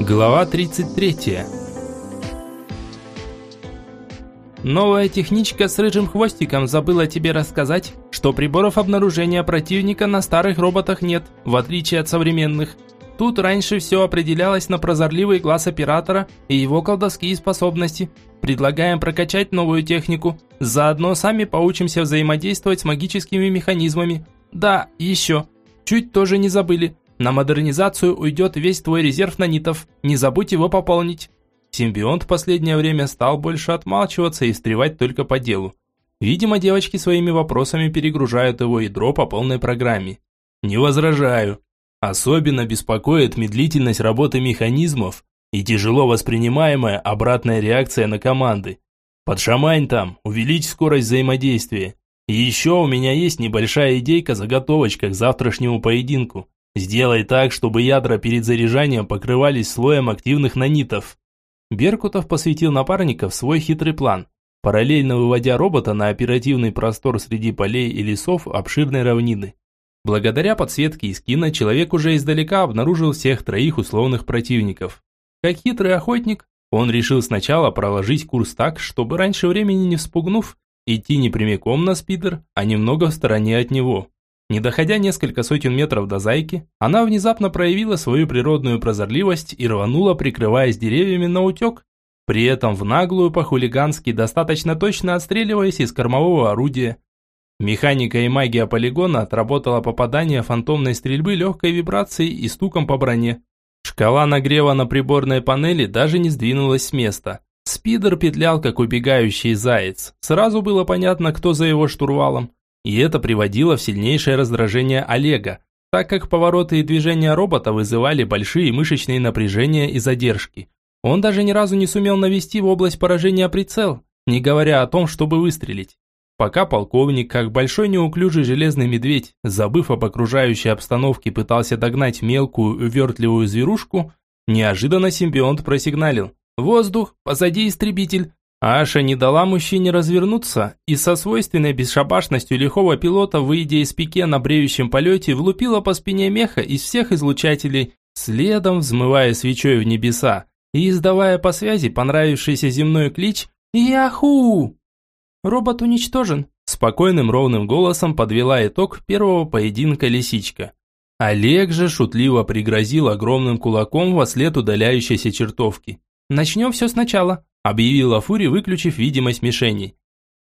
Глава 33. Новая техничка с рыжим хвостиком забыла тебе рассказать, что приборов обнаружения противника на старых роботах нет, в отличие от современных. Тут раньше все определялось на прозорливый глаз оператора и его колдовские способности. Предлагаем прокачать новую технику. Заодно сами поучимся взаимодействовать с магическими механизмами. Да, еще. Чуть тоже не забыли. На модернизацию уйдет весь твой резерв нанитов. Не забудь его пополнить. Симбионт в последнее время стал больше отмалчиваться и встревать только по делу. Видимо, девочки своими вопросами перегружают его ядро по полной программе. Не возражаю. Особенно беспокоит медлительность работы механизмов и тяжело воспринимаемая обратная реакция на команды. Подшамань там, увеличь скорость взаимодействия. И еще у меня есть небольшая идейка-заготовочка к завтрашнему поединку. Сделай так, чтобы ядра перед заряжанием покрывались слоем активных нанитов. Беркутов посвятил напарников свой хитрый план, параллельно выводя робота на оперативный простор среди полей и лесов обширной равнины. Благодаря подсветке из кино человек уже издалека обнаружил всех троих условных противников. Как хитрый охотник, он решил сначала проложить курс так, чтобы раньше времени не вспугнув, идти не прямиком на спидер, а немного в стороне от него. Не доходя несколько сотен метров до зайки, она внезапно проявила свою природную прозорливость и рванула, прикрываясь деревьями на утек, при этом в наглую по-хулигански достаточно точно отстреливаясь из кормового орудия. Механика и магия полигона отработала попадание фантомной стрельбы легкой вибрацией и стуком по броне. Шкала нагрева на приборной панели даже не сдвинулась с места. Спидер петлял, как убегающий заяц. Сразу было понятно, кто за его штурвалом. И это приводило в сильнейшее раздражение Олега, так как повороты и движения робота вызывали большие мышечные напряжения и задержки. Он даже ни разу не сумел навести в область поражения прицел, не говоря о том, чтобы выстрелить. Пока полковник, как большой неуклюжий железный медведь, забыв об окружающей обстановке, пытался догнать мелкую увертливую зверушку, неожиданно симбионт просигналил. «Воздух! Позади истребитель! Аша не дала мужчине развернуться и со свойственной бесшабашностью лихого пилота, выйдя из пике на бреющем полете, влупила по спине меха из всех излучателей, следом взмывая свечой в небеса и издавая по связи понравившийся земной клич «Яху!». «Робот уничтожен», – спокойным ровным голосом подвела итог первого поединка лисичка. Олег же шутливо пригрозил огромным кулаком во след удаляющейся чертовки. «Начнем все сначала объявила Фури, выключив видимость мишеней.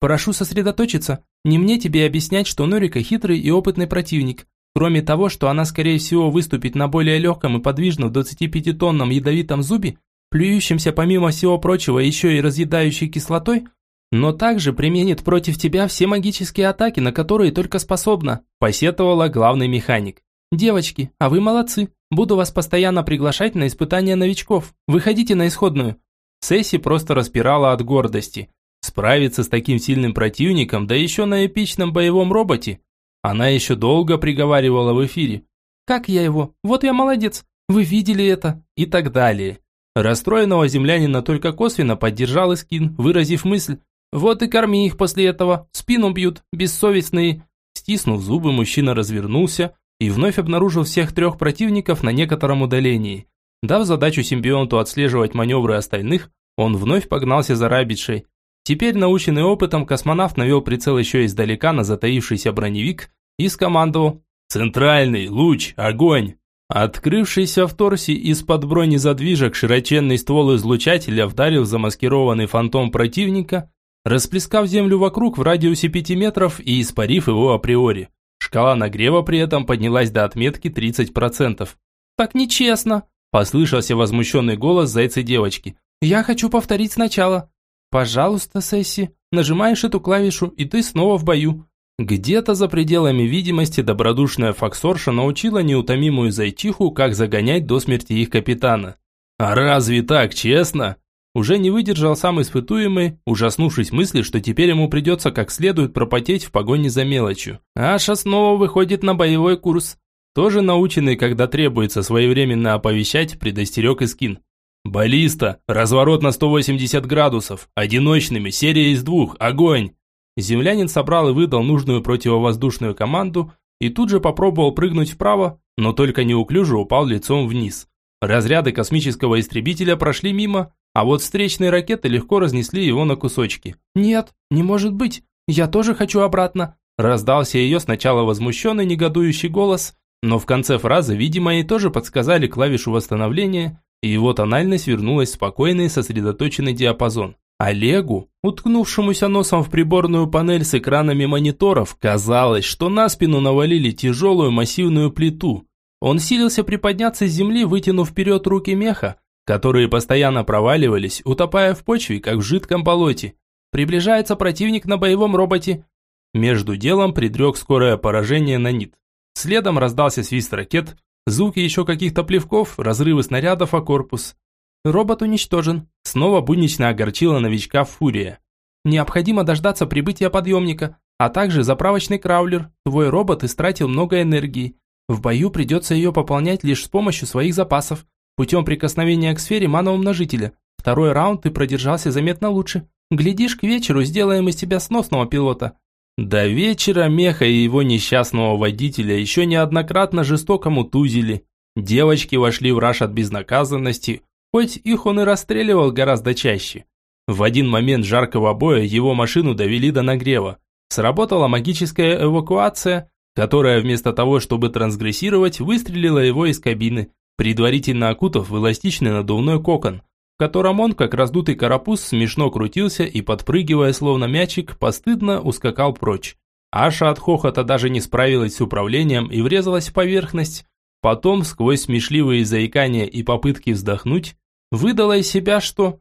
«Прошу сосредоточиться. Не мне тебе объяснять, что Норика хитрый и опытный противник. Кроме того, что она, скорее всего, выступит на более легком и подвижном 25-тонном ядовитом зубе, плюющемся помимо всего прочего еще и разъедающей кислотой, но также применит против тебя все магические атаки, на которые только способна», – посетовала главный механик. «Девочки, а вы молодцы. Буду вас постоянно приглашать на испытания новичков. Выходите на исходную. Сесси просто распирала от гордости. Справиться с таким сильным противником, да еще на эпичном боевом роботе. Она еще долго приговаривала в эфире. «Как я его? Вот я молодец! Вы видели это?» И так далее. Расстроенного землянина только косвенно поддержал Искин, выразив мысль «Вот и корми их после этого, спину бьют, бессовестные». Стиснув зубы, мужчина развернулся и вновь обнаружил всех трех противников на некотором удалении. Дав задачу симбионту отслеживать маневры остальных, он вновь погнался за рабитшей. Теперь, наученный опытом, космонавт навел прицел еще издалека на затаившийся броневик и скомандовал «Центральный, луч, огонь!». Открывшийся в торсе из-под бронезадвижек широченный ствол излучателя вдарил замаскированный фантом противника, расплескав землю вокруг в радиусе 5 метров и испарив его априори. Шкала нагрева при этом поднялась до отметки 30%. «Так нечестно!» Послышался возмущенный голос зайцы-девочки. «Я хочу повторить сначала». «Пожалуйста, Сесси, нажимаешь эту клавишу, и ты снова в бою». Где-то за пределами видимости добродушная Фоксорша научила неутомимую зайчиху, как загонять до смерти их капитана. «А разве так честно?» Уже не выдержал сам испытуемый, ужаснувшись мысли, что теперь ему придется как следует пропотеть в погоне за мелочью. Аша снова выходит на боевой курс. Тоже наученный, когда требуется своевременно оповещать, предостерег Искин. «Баллиста! Разворот на 180 градусов! Одиночными! Серия из двух! Огонь!» Землянин собрал и выдал нужную противовоздушную команду и тут же попробовал прыгнуть вправо, но только неуклюже упал лицом вниз. Разряды космического истребителя прошли мимо, а вот встречные ракеты легко разнесли его на кусочки. «Нет, не может быть, я тоже хочу обратно», раздался ее сначала возмущенный негодующий голос, но в конце фразы, видимо, ей тоже подсказали клавишу восстановления, и его тональность вернулась в спокойный сосредоточенный диапазон. Олегу, уткнувшемуся носом в приборную панель с экранами мониторов, казалось, что на спину навалили тяжелую массивную плиту. Он силился приподняться с земли, вытянув вперед руки меха, которые постоянно проваливались, утопая в почве, как в жидком болоте. Приближается противник на боевом роботе. Между делом предрек скорое поражение на НИТ. Следом раздался свист ракет, звуки еще каких-то плевков, разрывы снарядов о корпус. Робот уничтожен. Снова буднично огорчила новичка Фурия. Необходимо дождаться прибытия подъемника, а также заправочный краулер. Твой робот истратил много энергии. В бою придется ее пополнять лишь с помощью своих запасов, путем прикосновения к сфере маноумножителя. Второй раунд ты продержался заметно лучше. Глядишь, к вечеру сделаем из тебя сносного пилота. До вечера Меха и его несчастного водителя еще неоднократно жестоко мутузили. Девочки вошли в раж от безнаказанности, хоть их он и расстреливал гораздо чаще. В один момент жаркого боя его машину довели до нагрева. Сработала магическая эвакуация, которая вместо того, чтобы трансгрессировать, выстрелила его из кабины, предварительно окутав в эластичный надувной кокон, котором он, как раздутый карапуз, смешно крутился и, подпрыгивая словно мячик, постыдно ускакал прочь. Аша от хохота даже не справилась с управлением и врезалась в поверхность. Потом, сквозь смешливые заикания и попытки вздохнуть, выдала из себя, что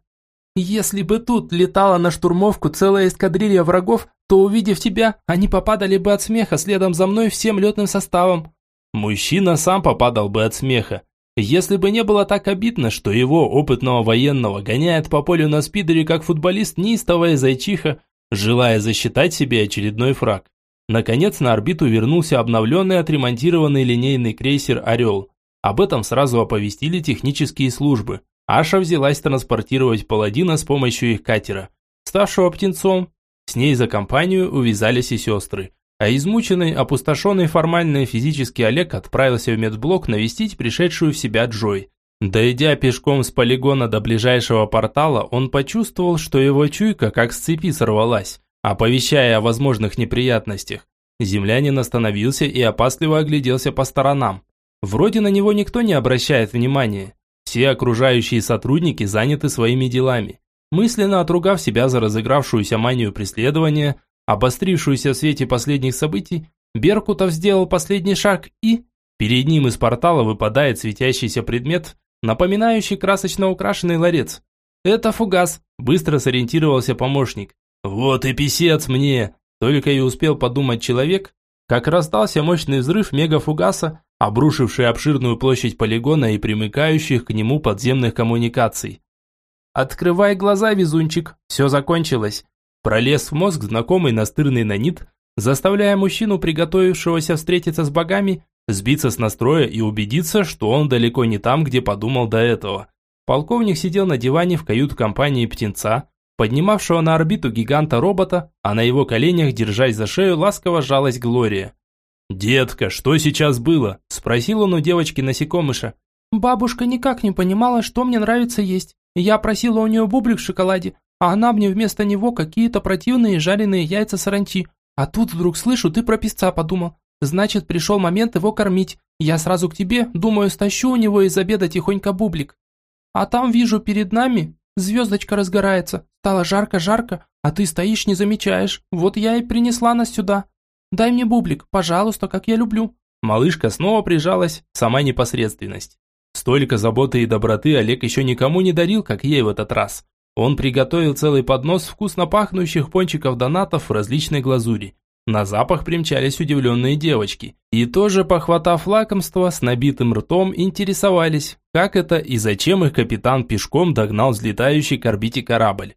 «Если бы тут летала на штурмовку целая эскадрилья врагов, то, увидев тебя, они попадали бы от смеха следом за мной всем летным составом». Мужчина сам попадал бы от смеха, если бы не было так обидно, что его, опытного военного, гоняет по полю на спидере, как футболист неистовая зайчиха, желая засчитать себе очередной фраг. Наконец на орбиту вернулся обновленный отремонтированный линейный крейсер «Орел». Об этом сразу оповестили технические службы. Аша взялась транспортировать паладина с помощью их катера, ставшего птенцом. С ней за компанию увязались и сестры а измученный, опустошенный формально и физически Олег отправился в медблок навестить пришедшую в себя Джой. Дойдя пешком с полигона до ближайшего портала, он почувствовал, что его чуйка как с цепи сорвалась, оповещая о возможных неприятностях. Землянин остановился и опасливо огляделся по сторонам. Вроде на него никто не обращает внимания. Все окружающие сотрудники заняты своими делами. Мысленно отругав себя за разыгравшуюся манию преследования, обострившуюся в свете последних событий, Беркутов сделал последний шаг и... Перед ним из портала выпадает светящийся предмет, напоминающий красочно украшенный ларец. «Это фугас», – быстро сориентировался помощник. «Вот и писец мне!» Только и успел подумать человек, как раздался мощный взрыв мегафугаса, обрушивший обширную площадь полигона и примыкающих к нему подземных коммуникаций. «Открывай глаза, везунчик, все закончилось. Пролез в мозг знакомый настырный нанит, заставляя мужчину, приготовившегося встретиться с богами, сбиться с настроя и убедиться, что он далеко не там, где подумал до этого. Полковник сидел на диване в кают-компании птенца, поднимавшего на орбиту гиганта-робота, а на его коленях, держась за шею, ласково жалась Глория. «Детка, что сейчас было?» – спросил он у девочки-насекомыша. «Бабушка никак не понимала, что мне нравится есть. Я просила у нее бублик в шоколаде, а она мне вместо него какие-то противные жареные яйца саранчи. А тут вдруг слышу, ты про песца подумал. Значит, пришел момент его кормить. Я сразу к тебе, думаю, стащу у него из обеда тихонько бублик. А там вижу перед нами, звездочка разгорается. Стало жарко-жарко, а ты стоишь, не замечаешь. Вот я и принесла нас сюда. Дай мне бублик, пожалуйста, как я люблю». Малышка снова прижалась, сама непосредственность. Столько заботы и доброты Олег еще никому не дарил, как ей в этот раз. Он приготовил целый поднос вкусно пахнущих пончиков донатов в различной глазури. На запах примчались удивленные девочки. И тоже, похватав лакомство, с набитым ртом интересовались, как это и зачем их капитан пешком догнал взлетающий к орбите корабль.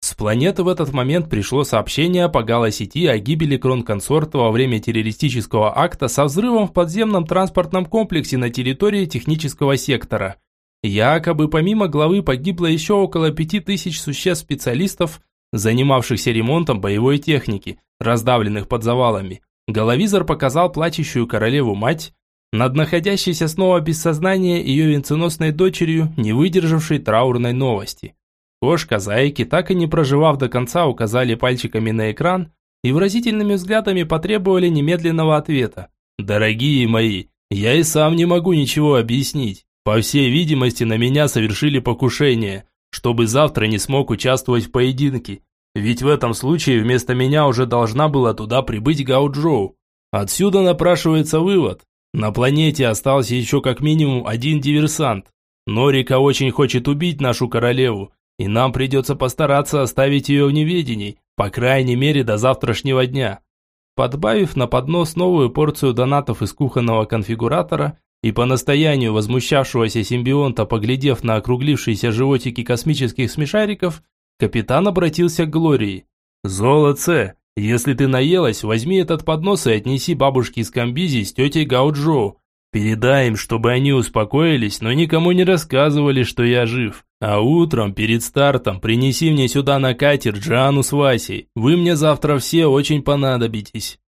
С планеты в этот момент пришло сообщение по галосети о гибели кронконсорта во время террористического акта со взрывом в подземном транспортном комплексе на территории технического сектора – Якобы помимо главы погибло еще около пяти тысяч существ-специалистов, занимавшихся ремонтом боевой техники, раздавленных под завалами. Головизор показал плачущую королеву-мать, над находящейся снова без сознания ее венценосной дочерью, не выдержавшей траурной новости. Кошка, зайки, так и не проживав до конца, указали пальчиками на экран и выразительными взглядами потребовали немедленного ответа. «Дорогие мои, я и сам не могу ничего объяснить. По всей видимости, на меня совершили покушение, чтобы завтра не смог участвовать в поединке. Ведь в этом случае вместо меня уже должна была туда прибыть Гауджоу. Отсюда напрашивается вывод. На планете остался еще как минимум один диверсант. Норика очень хочет убить нашу королеву, и нам придется постараться оставить ее в неведении, по крайней мере до завтрашнего дня. Подбавив на поднос новую порцию донатов из кухонного конфигуратора и по настоянию возмущавшегося симбионта, поглядев на округлившиеся животики космических смешариков, капитан обратился к Глории. «Золотце, если ты наелась, возьми этот поднос и отнеси бабушке из Камбизи с тетей Гауджо. Передай им, чтобы они успокоились, но никому не рассказывали, что я жив. А утром, перед стартом, принеси мне сюда на катер Джану с Васей. Вы мне завтра все очень понадобитесь».